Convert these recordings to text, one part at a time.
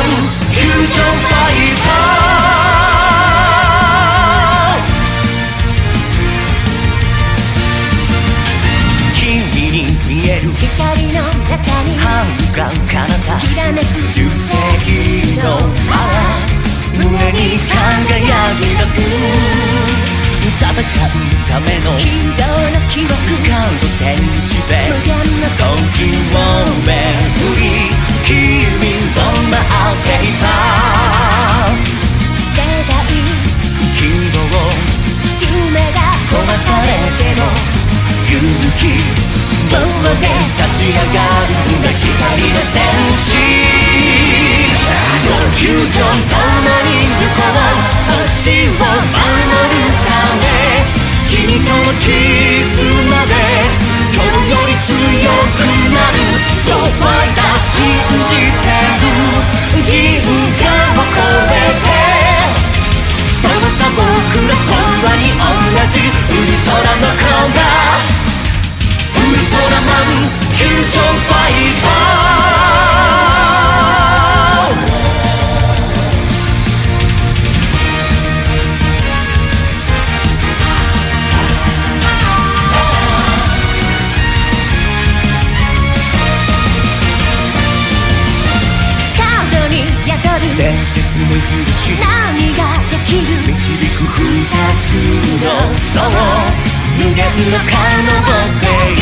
ンフュージョンファイター君に見える光の中に遥か彼方きらめく流星のまま胸に輝き出す戦うためのヒーローの記憶カード手にして無限のる向き棒で立ち上がるんだ光の戦士フュージョン共に行こう星を守るため君との君伝説の勇士何ができる？導く二つの層。無限の可能性。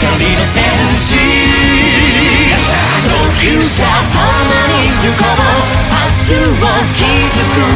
光の戦士のフューチャー共に行こう。明日を築く。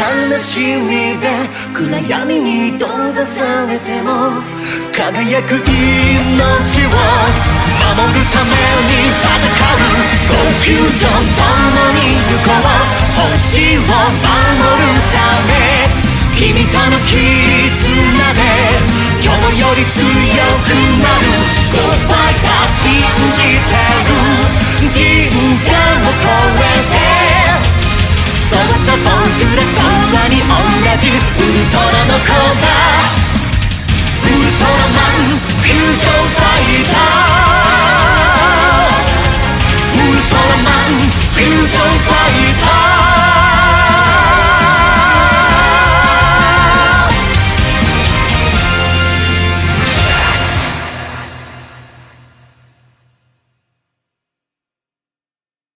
悲しみで暗闇に閉ざされても輝く命を守るために戦う。コンフュージョン共に行こう星を守るため君との絆で今日より強くな